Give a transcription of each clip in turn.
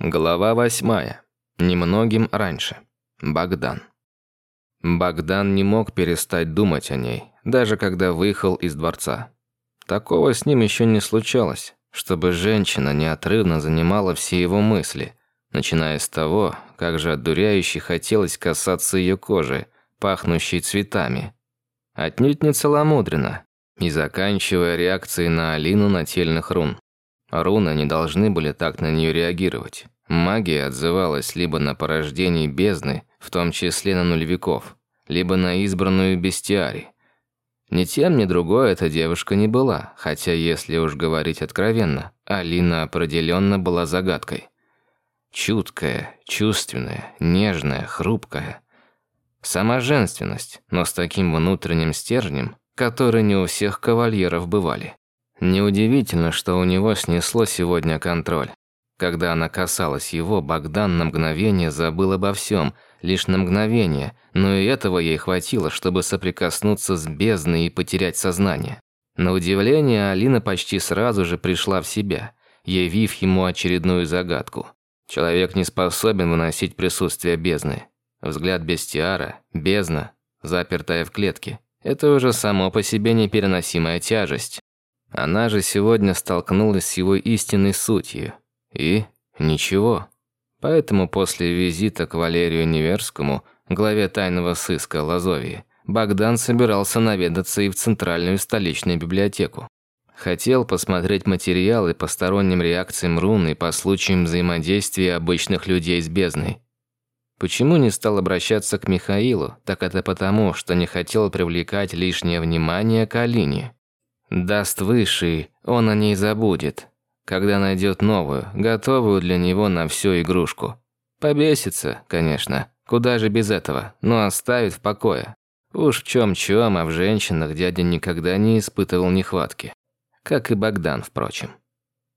Глава восьмая. Немногим раньше. Богдан. Богдан не мог перестать думать о ней, даже когда выехал из дворца. Такого с ним еще не случалось, чтобы женщина неотрывно занимала все его мысли, начиная с того, как же одуряюще хотелось касаться ее кожи, пахнущей цветами. Отнюдь не целомудренно, и заканчивая реакцией на Алину нательных рун. Руны не должны были так на нее реагировать. Магия отзывалась либо на порождение бездны, в том числе на нулевиков, либо на избранную бестиарий. Ни тем, ни другой эта девушка не была, хотя, если уж говорить откровенно, Алина определенно была загадкой. Чуткая, чувственная, нежная, хрупкая. Сама женственность, но с таким внутренним стержнем, который не у всех кавальеров бывали. Неудивительно, что у него снесло сегодня контроль. Когда она касалась его, Богдан на мгновение забыл обо всем, лишь на мгновение, но и этого ей хватило, чтобы соприкоснуться с бездной и потерять сознание. На удивление, Алина почти сразу же пришла в себя, явив ему очередную загадку. Человек не способен выносить присутствие бездны. Взгляд бестиара, бездна, запертая в клетке. Это уже само по себе непереносимая тяжесть. Она же сегодня столкнулась с его истинной сутью. И ничего. Поэтому после визита к Валерию Неверскому, главе тайного сыска Лазовии, Богдан собирался наведаться и в Центральную столичную библиотеку. Хотел посмотреть материалы по сторонним реакциям рун и по случаям взаимодействия обычных людей с бездной. Почему не стал обращаться к Михаилу, так это потому, что не хотел привлекать лишнее внимание к Алине. Даст высший, он о ней забудет. Когда найдет новую, готовую для него на всю игрушку. Побесится, конечно, куда же без этого, но оставит в покое. Уж в чем-чем, а в женщинах дядя никогда не испытывал нехватки. Как и Богдан, впрочем.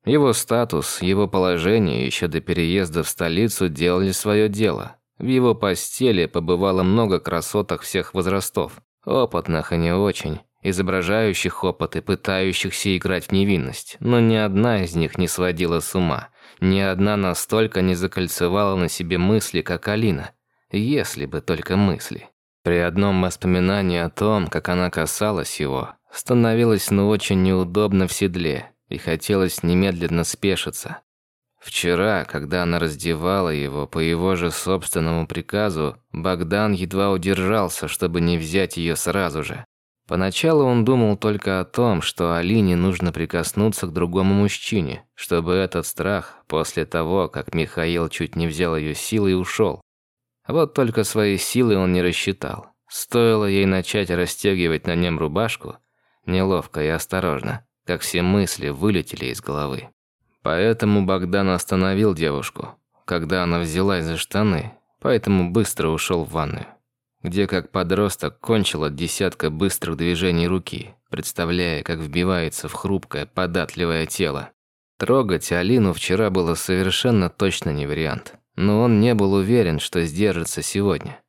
Его статус, его положение еще до переезда в столицу делали свое дело. В его постели побывало много красоток всех возрастов. Опытных и не очень изображающих опыт и пытающихся играть в невинность, но ни одна из них не сводила с ума, ни одна настолько не закольцевала на себе мысли, как Алина, если бы только мысли. При одном воспоминании о том, как она касалась его, становилось ну очень неудобно в седле, и хотелось немедленно спешиться. Вчера, когда она раздевала его по его же собственному приказу, Богдан едва удержался, чтобы не взять ее сразу же. Поначалу он думал только о том, что Алине нужно прикоснуться к другому мужчине, чтобы этот страх, после того, как Михаил чуть не взял ее силой, ушел. Вот только свои силы он не рассчитал. Стоило ей начать расстегивать на нем рубашку, неловко и осторожно, как все мысли вылетели из головы. Поэтому Богдан остановил девушку, когда она взялась за штаны, поэтому быстро ушел в ванную где как подросток кончила десятка быстрых движений руки, представляя, как вбивается в хрупкое, податливое тело. Трогать Алину вчера было совершенно точно не вариант, но он не был уверен, что сдержится сегодня.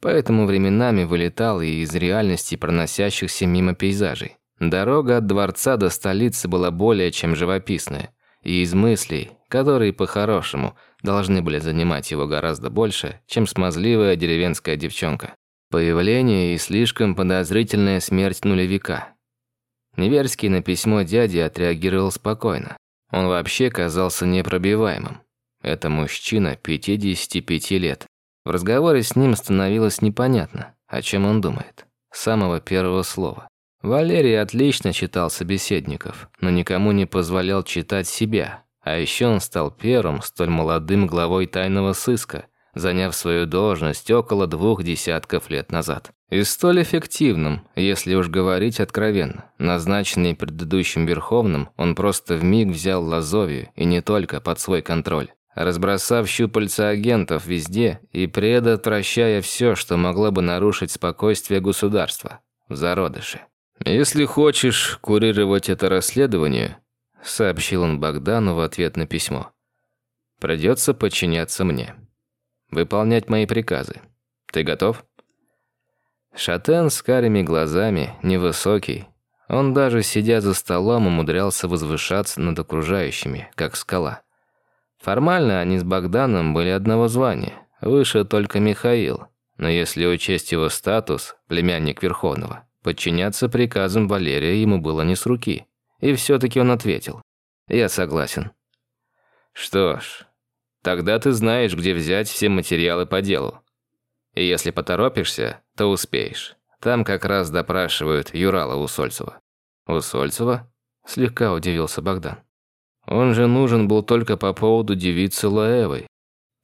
Поэтому временами вылетал и из реальности проносящихся мимо пейзажей. Дорога от дворца до столицы была более чем живописная, и из мыслей, которые по-хорошему – должны были занимать его гораздо больше, чем смазливая деревенская девчонка. Появление и слишком подозрительная смерть нулевика. Неверский на письмо дяди отреагировал спокойно. Он вообще казался непробиваемым. Это мужчина 55 лет. В разговоре с ним становилось непонятно, о чем он думает. С самого первого слова. Валерий отлично читал собеседников, но никому не позволял читать себя, а еще он стал первым столь молодым главой тайного сыска, заняв свою должность около двух десятков лет назад. И столь эффективным, если уж говорить откровенно. Назначенный предыдущим Верховным, он просто вмиг взял Лазовию, и не только под свой контроль. Разбросав щупальца агентов везде и предотвращая все, что могло бы нарушить спокойствие государства. В зародыше. Если хочешь курировать это расследование, сообщил он Богдану в ответ на письмо. Придется подчиняться мне. Выполнять мои приказы. Ты готов? Шатен с карими глазами, невысокий. Он даже сидя за столом умудрялся возвышаться над окружающими, как скала. Формально они с Богданом были одного звания, выше только Михаил. Но если учесть его статус, племянник Верховного, подчиняться приказам Валерия ему было не с руки. И все-таки он ответил. «Я согласен». «Что ж, тогда ты знаешь, где взять все материалы по делу. И если поторопишься, то успеешь. Там как раз допрашивают Юрала Усольцева». «Усольцева?» – слегка удивился Богдан. «Он же нужен был только по поводу девицы Лаевой.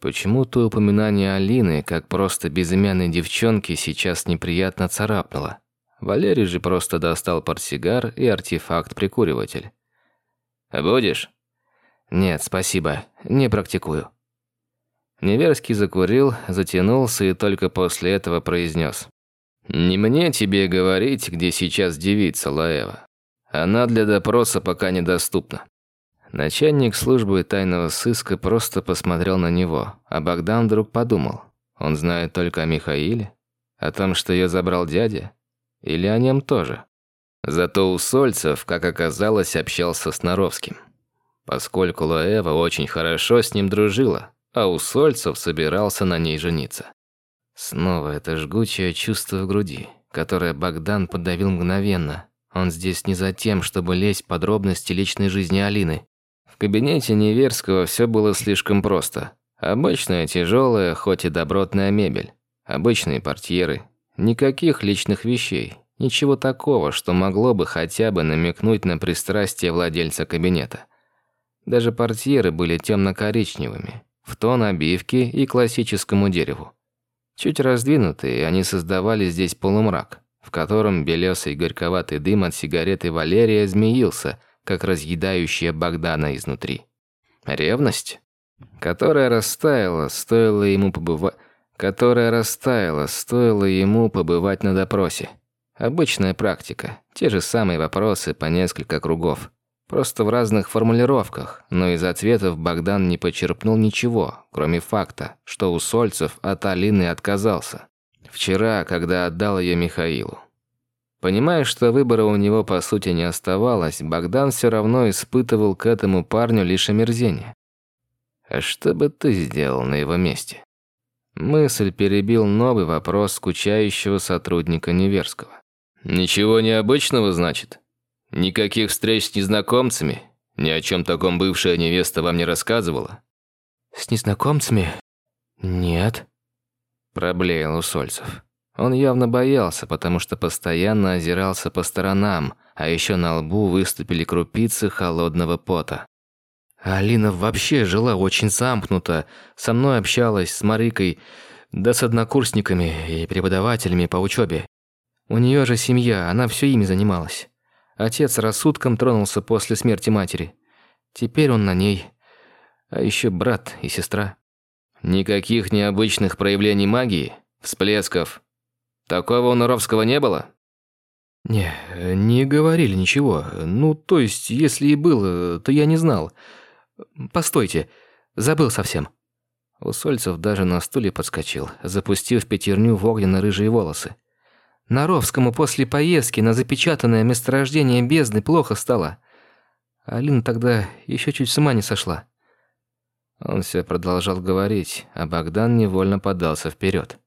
Почему-то упоминание Алины, как просто безымянной девчонки, сейчас неприятно царапнуло. Валерий же просто достал портсигар и артефакт-прикуриватель. «Будешь?» «Нет, спасибо, не практикую». Неверский закурил, затянулся и только после этого произнес. «Не мне тебе говорить, где сейчас девица Лаева. Она для допроса пока недоступна». Начальник службы тайного сыска просто посмотрел на него, а Богдан вдруг подумал. Он знает только о Михаиле? О том, что ее забрал дядя? Или о нем тоже? Зато у Сольцев, как оказалось, общался с Наровским. Поскольку Лаева очень хорошо с ним дружила, а у Сольцев собирался на ней жениться. Снова это жгучее чувство в груди, которое Богдан подавил мгновенно. Он здесь не за тем, чтобы лезть в подробности личной жизни Алины. В кабинете Неверского все было слишком просто. Обычная тяжелая, хоть и добротная мебель. Обычные портьеры. Никаких личных вещей. Ничего такого, что могло бы хотя бы намекнуть на пристрастие владельца кабинета. Даже портьеры были темно-коричневыми, в тон обивки и классическому дереву. Чуть раздвинутые, они создавали здесь полумрак, в котором белесый горьковатый дым от сигареты Валерия змеился, как разъедающая Богдана изнутри. Ревность, которая растаяла, стоило ему побывать, которая растаяла, стоило ему побывать на допросе. Обычная практика, те же самые вопросы по несколько кругов. Просто в разных формулировках, но из ответов Богдан не почерпнул ничего, кроме факта, что у Сольцев от Алины отказался. Вчера, когда отдал ее Михаилу. Понимая, что выбора у него по сути не оставалось, Богдан все равно испытывал к этому парню лишь омерзение. «А что бы ты сделал на его месте?» Мысль перебил новый вопрос скучающего сотрудника Неверского. «Ничего необычного, значит? Никаких встреч с незнакомцами? Ни о чем таком бывшая невеста вам не рассказывала?» «С незнакомцами? Нет», – проблеял Усольцев. Он явно боялся, потому что постоянно озирался по сторонам, а еще на лбу выступили крупицы холодного пота. Алина вообще жила очень замкнуто, со мной общалась, с Марикой, да с однокурсниками и преподавателями по учебе. У нее же семья, она все ими занималась. Отец рассудком тронулся после смерти матери. Теперь он на ней. А еще брат и сестра. Никаких необычных проявлений магии, всплесков, Такого у Норовского не было? Не, не говорили ничего. Ну, то есть, если и было, то я не знал. Постойте, забыл совсем. Усольцев даже на стуле подскочил, запустив пятерню в огненно-рыжие волосы. Наровскому после поездки на запечатанное месторождение бездны плохо стало. Алина тогда еще чуть с ума не сошла. Он все продолжал говорить, а Богдан невольно подался вперед.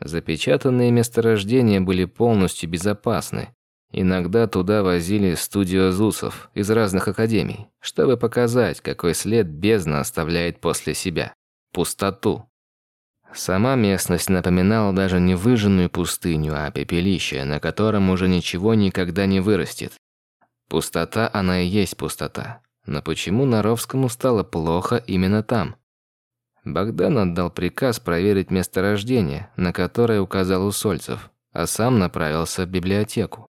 Запечатанные месторождения были полностью безопасны. Иногда туда возили студиозусов из разных академий, чтобы показать, какой след бездна оставляет после себя. Пустоту. Сама местность напоминала даже не выжженную пустыню, а пепелище, на котором уже ничего никогда не вырастет. Пустота она и есть пустота. Но почему Наровскому стало плохо именно там? Богдан отдал приказ проверить месторождение, на которое указал Усольцев, а сам направился в библиотеку.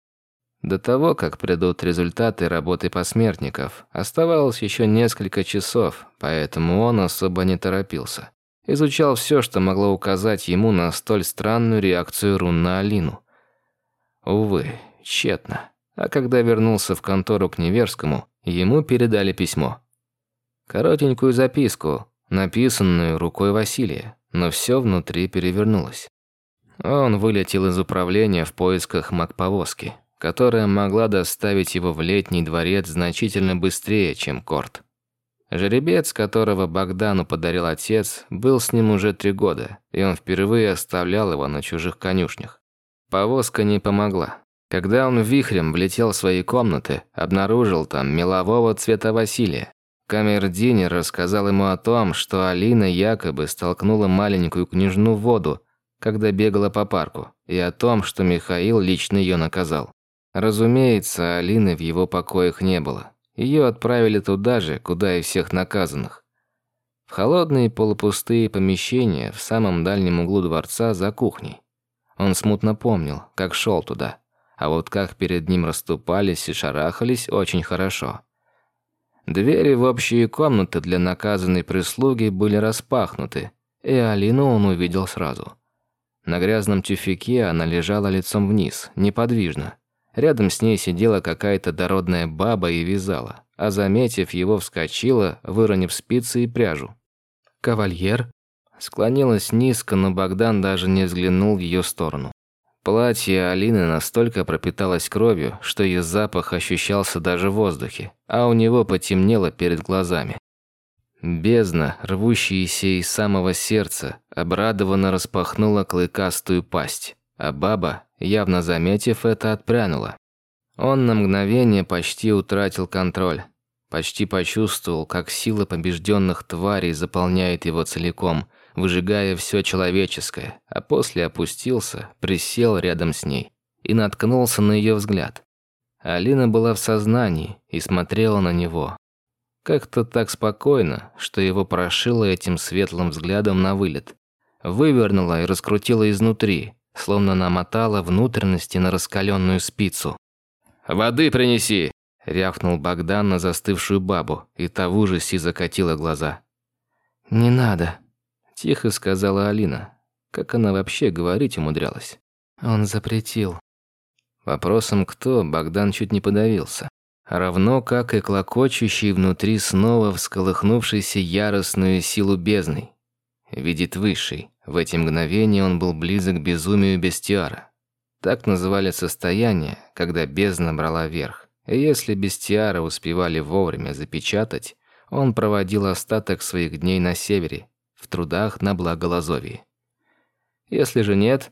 До того, как придут результаты работы посмертников, оставалось еще несколько часов, поэтому он особо не торопился. Изучал все, что могло указать ему на столь странную реакцию рун на Алину. Увы, тщетно. А когда вернулся в контору к Неверскому, ему передали письмо. Коротенькую записку, написанную рукой Василия, но все внутри перевернулось. Он вылетел из управления в поисках магповозки, которая могла доставить его в летний дворец значительно быстрее, чем Корт. Жеребец, которого Богдану подарил отец, был с ним уже три года, и он впервые оставлял его на чужих конюшнях. Повозка не помогла. Когда он вихрем влетел в свои комнаты, обнаружил там мелового цвета Василия. Камердинер рассказал ему о том, что Алина якобы столкнула маленькую княжну в воду, когда бегала по парку, и о том, что Михаил лично ее наказал. Разумеется, Алины в его покоях не было. Ее отправили туда же, куда и всех наказанных. В холодные полупустые помещения в самом дальнем углу дворца за кухней. Он смутно помнил, как шел туда а вот как перед ним расступались и шарахались очень хорошо. Двери в общие комнаты для наказанной прислуги были распахнуты, и Алину он увидел сразу. На грязном тюфяке она лежала лицом вниз, неподвижно. Рядом с ней сидела какая-то дородная баба и вязала, а заметив его, вскочила, выронив спицы и пряжу. «Кавальер?» Склонилась низко, но Богдан даже не взглянул в ее сторону. Платье Алины настолько пропиталось кровью, что ее запах ощущался даже в воздухе, а у него потемнело перед глазами. Бездна, рвущаяся из самого сердца, обрадованно распахнула клыкастую пасть, а баба, явно заметив это, отпрянула. Он на мгновение почти утратил контроль, почти почувствовал, как сила побежденных тварей заполняет его целиком – выжигая все человеческое, а после опустился, присел рядом с ней и наткнулся на ее взгляд. Алина была в сознании и смотрела на него. Как-то так спокойно, что его прошило этим светлым взглядом на вылет. Вывернула и раскрутила изнутри, словно намотала внутренности на раскаленную спицу. «Воды принеси!» – рявкнул Богдан на застывшую бабу, и та в ужасе закатила глаза. «Не надо», Тихо сказала Алина. Как она вообще говорить умудрялась? Он запретил. Вопросом «кто» Богдан чуть не подавился. Равно как и клокочущий внутри снова всколыхнувшийся яростную силу бездны. Видит высший. В эти мгновения он был близок к безумию бестиара. Так называли состояние, когда бездна брала верх. И если бестиара успевали вовремя запечатать, он проводил остаток своих дней на севере, в трудах на благо Лазовии. Если же нет,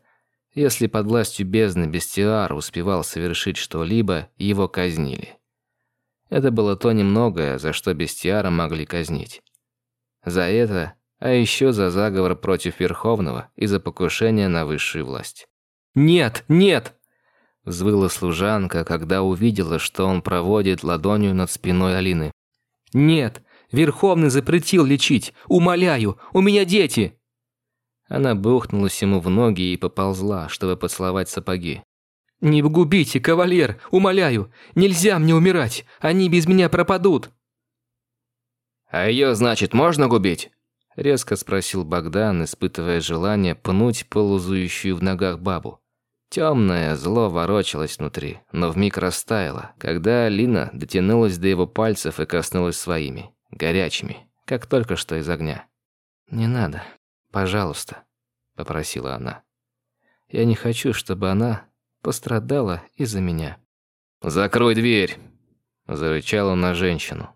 если под властью бездны Бестиар успевал совершить что-либо, его казнили. Это было то немногое, за что Бестиара могли казнить. За это, а еще за заговор против Верховного и за покушение на высшую власть. «Нет, нет!» Взвыла служанка, когда увидела, что он проводит ладонью над спиной Алины. «Нет, Верховный запретил лечить. Умоляю, у меня дети!» Она бухнулась ему в ноги и поползла, чтобы поцеловать сапоги. «Не губите, кавалер, умоляю! Нельзя мне умирать! Они без меня пропадут!» «А ее, значит, можно губить?» Резко спросил Богдан, испытывая желание пнуть полузующую в ногах бабу. Темное зло ворочалось внутри, но вмиг растаяло, когда Алина дотянулась до его пальцев и коснулась своими горячими, как только что из огня. «Не надо, пожалуйста», — попросила она. «Я не хочу, чтобы она пострадала из-за меня». «Закрой дверь», — зарычал он на женщину.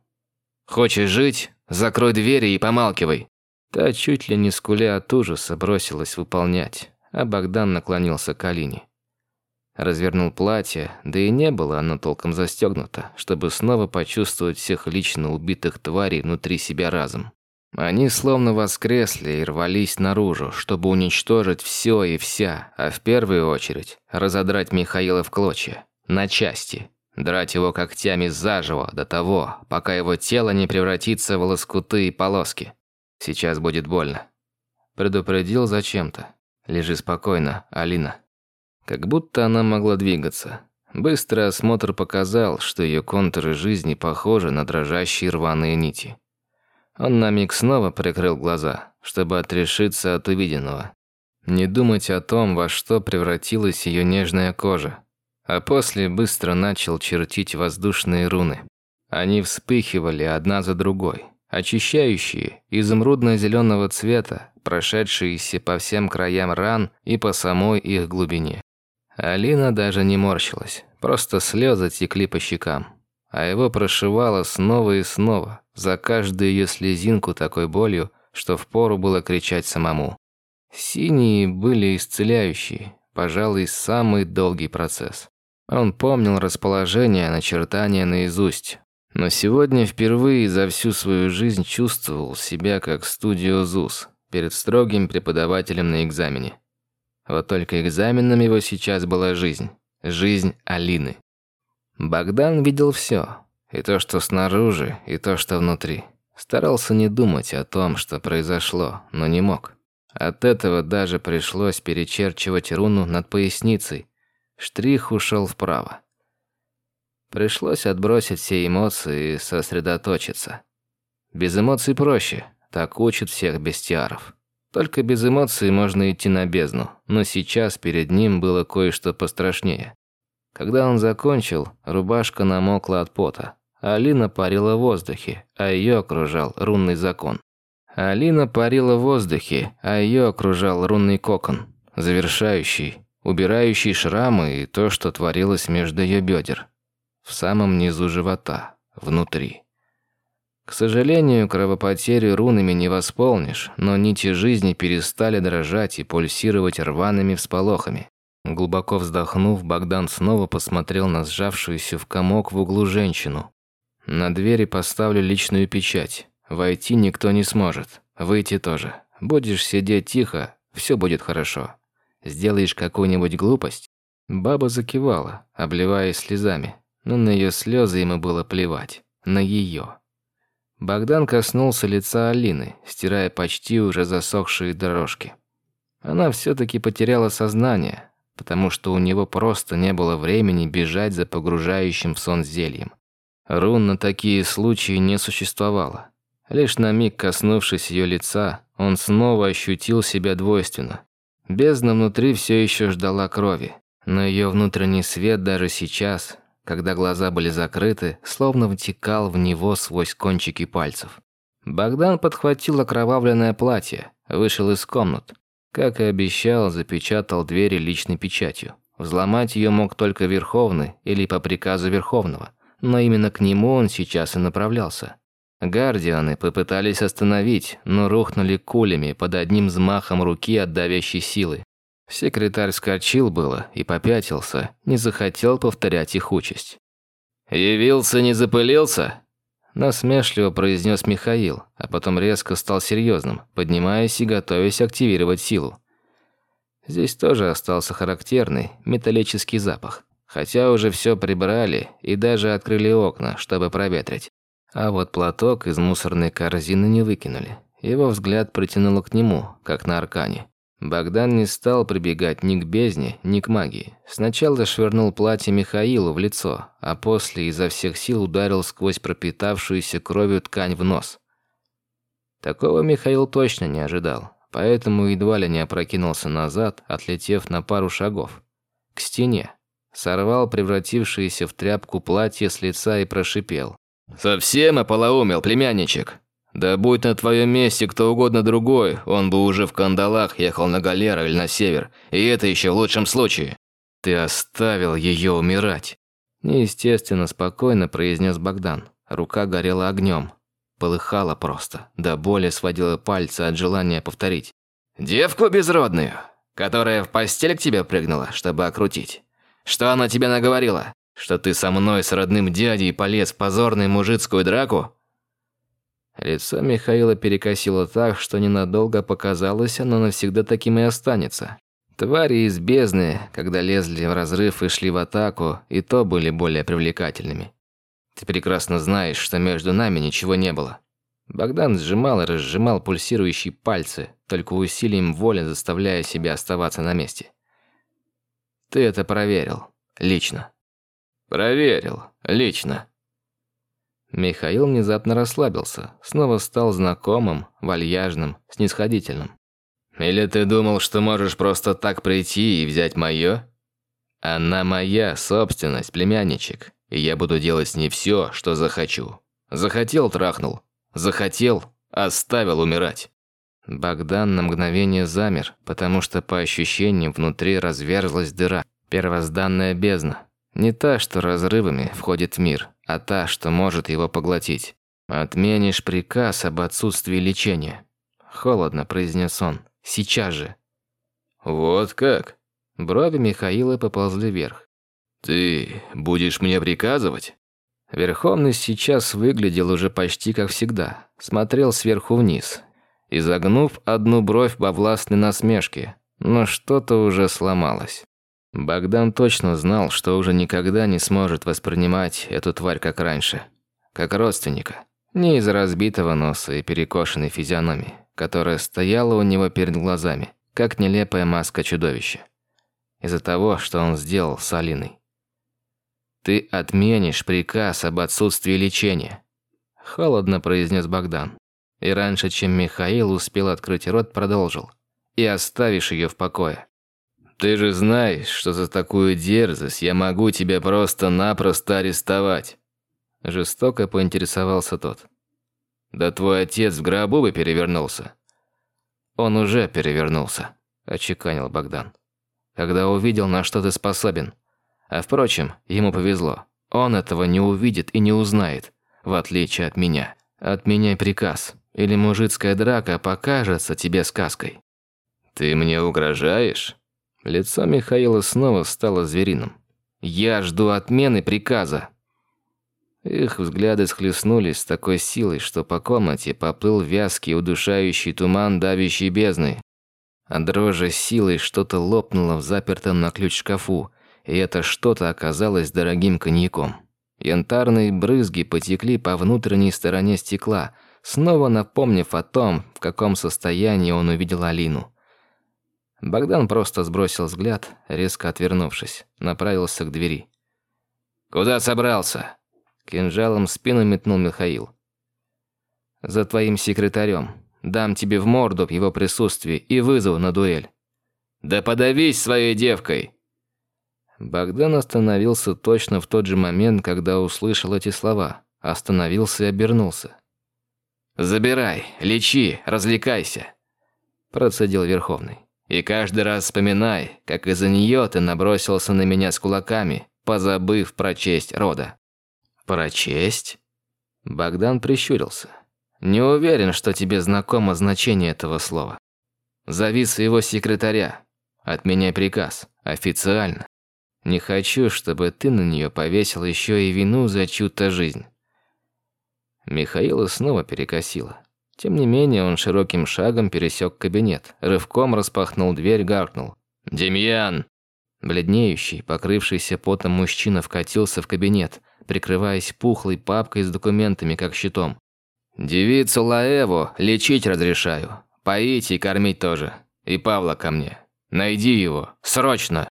«Хочешь жить? Закрой двери и помалкивай». Та чуть ли не скуля от ужаса бросилась выполнять, а Богдан наклонился к Алине. Развернул платье, да и не было оно толком застегнуто, чтобы снова почувствовать всех лично убитых тварей внутри себя разом. Они словно воскресли и рвались наружу, чтобы уничтожить все и вся, а в первую очередь разодрать Михаила в клочья, на части, драть его когтями заживо до того, пока его тело не превратится в лоскуты и полоски. Сейчас будет больно. Предупредил зачем-то. Лежи спокойно, Алина. Как будто она могла двигаться. Быстрый осмотр показал, что ее контуры жизни похожи на дрожащие рваные нити. Он на миг снова прикрыл глаза, чтобы отрешиться от увиденного. Не думать о том, во что превратилась ее нежная кожа. А после быстро начал чертить воздушные руны. Они вспыхивали одна за другой, очищающие, изумрудно-зеленого цвета, прошедшиеся по всем краям ран и по самой их глубине. Алина даже не морщилась, просто слезы текли по щекам. А его прошивало снова и снова, за каждую ее слезинку такой болью, что впору было кричать самому. Синие были исцеляющие, пожалуй, самый долгий процесс. Он помнил расположение, начертания наизусть. Но сегодня впервые за всю свою жизнь чувствовал себя как студио ЗУС перед строгим преподавателем на экзамене. Вот только экзаменом его сейчас была жизнь. Жизнь Алины. Богдан видел все. И то, что снаружи, и то, что внутри. Старался не думать о том, что произошло, но не мог. От этого даже пришлось перечерчивать руну над поясницей. Штрих ушел вправо. Пришлось отбросить все эмоции и сосредоточиться. Без эмоций проще, так учат всех бестиаров. Только без эмоций можно идти на бездну, но сейчас перед ним было кое-что пострашнее. Когда он закончил, рубашка намокла от пота. Алина парила в воздухе, а ее окружал рунный закон. Алина парила в воздухе, а ее окружал рунный кокон, завершающий, убирающий шрамы и то, что творилось между ее бедер. В самом низу живота, внутри. К сожалению, кровопотерю рунами не восполнишь, но нити жизни перестали дрожать и пульсировать рваными всполохами. Глубоко вздохнув, Богдан снова посмотрел на сжавшуюся в комок в углу женщину. На двери поставлю личную печать. Войти никто не сможет. Выйти тоже. Будешь сидеть тихо, все будет хорошо. Сделаешь какую-нибудь глупость?» Баба закивала, обливаясь слезами, но на ее слезы ему было плевать. На ее. Богдан коснулся лица Алины, стирая почти уже засохшие дорожки. Она все-таки потеряла сознание, потому что у него просто не было времени бежать за погружающим в сон зельем. Рун на такие случаи не существовало. Лишь на миг коснувшись ее лица, он снова ощутил себя двойственно. Бездна внутри все еще ждала крови, но ее внутренний свет даже сейчас, когда глаза были закрыты, словно втекал в него сквозь кончики пальцев. Богдан подхватил окровавленное платье, вышел из комнат. Как и обещал, запечатал двери личной печатью. Взломать ее мог только Верховный или по приказу Верховного, но именно к нему он сейчас и направлялся. Гардианы попытались остановить, но рухнули кулями под одним взмахом руки от давящей силы. Секретарь скачил было и попятился, не захотел повторять их участь. «Явился, не запылился?» Насмешливо произнес Михаил, а потом резко стал серьезным, поднимаясь и готовясь активировать силу. Здесь тоже остался характерный металлический запах, хотя уже все прибрали и даже открыли окна, чтобы проветрить. А вот платок из мусорной корзины не выкинули. Его взгляд притянуло к нему, как на аркане. Богдан не стал прибегать ни к бездне, ни к магии. Сначала швырнул платье Михаилу в лицо, а после изо всех сил ударил сквозь пропитавшуюся кровью ткань в нос. Такого Михаил точно не ожидал, поэтому едва ли не опрокинулся назад, отлетев на пару шагов. К стене. Сорвал превратившееся в тряпку платье с лица и прошипел. «Совсем ополоумел, племянничек!» Да будь на твоем месте кто угодно другой, он бы уже в кандалах ехал на галеру или на север, и это еще в лучшем случае. Ты оставил ее умирать. Неестественно спокойно произнес Богдан. Рука горела огнем. Полыхала просто, до боли сводила пальцы от желания повторить. «Девку безродную, которая в постель к тебе прыгнула, чтобы окрутить. Что она тебе наговорила? Что ты со мной с родным дядей полез в позорную мужицкую драку? Лицо Михаила перекосило так, что ненадолго показалось, оно навсегда таким и останется. Твари из бездны, когда лезли в разрыв и шли в атаку, и то были более привлекательными. Ты прекрасно знаешь, что между нами ничего не было. Богдан сжимал и разжимал пульсирующие пальцы, только усилием воли заставляя себя оставаться на месте. Ты это проверил. Лично. Проверил. Лично. Михаил внезапно расслабился, снова стал знакомым, вальяжным, снисходительным. «Или ты думал, что можешь просто так прийти и взять моё? Она моя собственность, племянничек, и я буду делать с ней всё, что захочу. Захотел – трахнул. Захотел – оставил умирать». Богдан на мгновение замер, потому что по ощущениям внутри разверзлась дыра. Первозданная бездна. Не та, что разрывами входит в мир, а та, что может его поглотить. «Отменишь приказ об отсутствии лечения», – холодно произнес он. «Сейчас же». «Вот как?» Брови Михаила поползли вверх. «Ты будешь мне приказывать?» Верховный сейчас выглядел уже почти как всегда. Смотрел сверху вниз, изогнув одну бровь во властной насмешке. Но что-то уже сломалось. Богдан точно знал, что уже никогда не сможет воспринимать эту тварь как раньше. Как родственника. Не из-за разбитого носа и перекошенной физиономии, которая стояла у него перед глазами, как нелепая маска чудовища. Из-за того, что он сделал с Алиной. «Ты отменишь приказ об отсутствии лечения», – холодно произнес Богдан. И раньше, чем Михаил успел открыть рот, продолжил. «И оставишь ее в покое». «Ты же знаешь, что за такую дерзость я могу тебя просто-напросто арестовать». Жестоко поинтересовался тот. «Да твой отец в гробу бы перевернулся». «Он уже перевернулся», – очеканил Богдан. «Когда увидел, на что ты способен. А впрочем, ему повезло. Он этого не увидит и не узнает, в отличие от меня. Отменяй приказ, или мужицкая драка покажется тебе сказкой». «Ты мне угрожаешь?» Лицо Михаила снова стало звериным. «Я жду отмены приказа». Их взгляды схлестнулись с такой силой, что по комнате поплыл вязкий, удушающий туман давящей бездны. А дрожа силой что-то лопнуло в запертом на ключ шкафу, и это что-то оказалось дорогим коньяком. Янтарные брызги потекли по внутренней стороне стекла, снова напомнив о том, в каком состоянии он увидел Алину. Богдан просто сбросил взгляд, резко отвернувшись, направился к двери. «Куда собрался?» Кинжалом в спину метнул Михаил. «За твоим секретарем. Дам тебе в морду в его присутствии и вызову на дуэль». «Да подавись своей девкой!» Богдан остановился точно в тот же момент, когда услышал эти слова. Остановился и обернулся. «Забирай, лечи, развлекайся», – процедил Верховный. «И каждый раз вспоминай, как из-за нее ты набросился на меня с кулаками, позабыв про честь рода». «Про честь?» Богдан прищурился. «Не уверен, что тебе знакомо значение этого слова. Зови своего секретаря. Отменяй приказ. Официально. Не хочу, чтобы ты на нее повесил еще и вину за чью-то жизнь». Михаила снова перекосило. Тем не менее, он широким шагом пересек кабинет, рывком распахнул дверь, гаркнул. «Демьян!» Бледнеющий, покрывшийся потом мужчина вкатился в кабинет, прикрываясь пухлой папкой с документами, как щитом. «Девицу Лаеву лечить разрешаю. Поить и кормить тоже. И Павла ко мне. Найди его. Срочно!»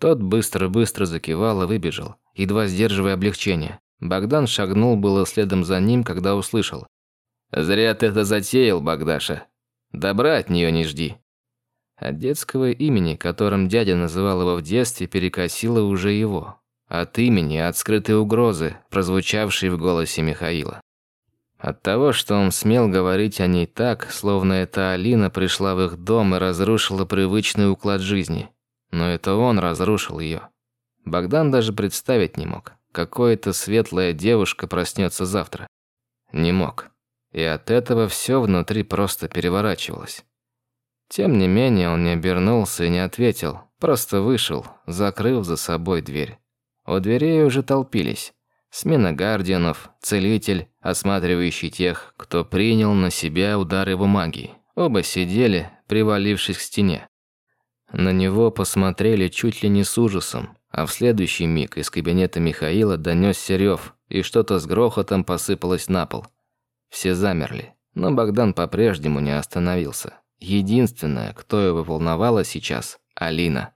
Тот быстро-быстро закивал и выбежал, едва сдерживая облегчение. Богдан шагнул было следом за ним, когда услышал. «Зря ты это затеял, Богдаша. Добра от нее не жди». От детского имени, которым дядя называл его в детстве, перекосило уже его. От имени, от скрытой угрозы, прозвучавшей в голосе Михаила. От того, что он смел говорить о ней так, словно эта Алина пришла в их дом и разрушила привычный уклад жизни. Но это он разрушил ее. Богдан даже представить не мог, какой эта светлая девушка проснется завтра. Не мог. И от этого все внутри просто переворачивалось. Тем не менее, он не обернулся и не ответил, просто вышел, закрыв за собой дверь. У дверей уже толпились. Смена гардианов, целитель, осматривающий тех, кто принял на себя удар его магии. Оба сидели, привалившись к стене. На него посмотрели чуть ли не с ужасом, а в следующий миг из кабинета Михаила донесся рев, и что-то с грохотом посыпалось на пол. Все замерли, но Богдан по-прежнему не остановился. Единственное, кто его волновало сейчас – Алина.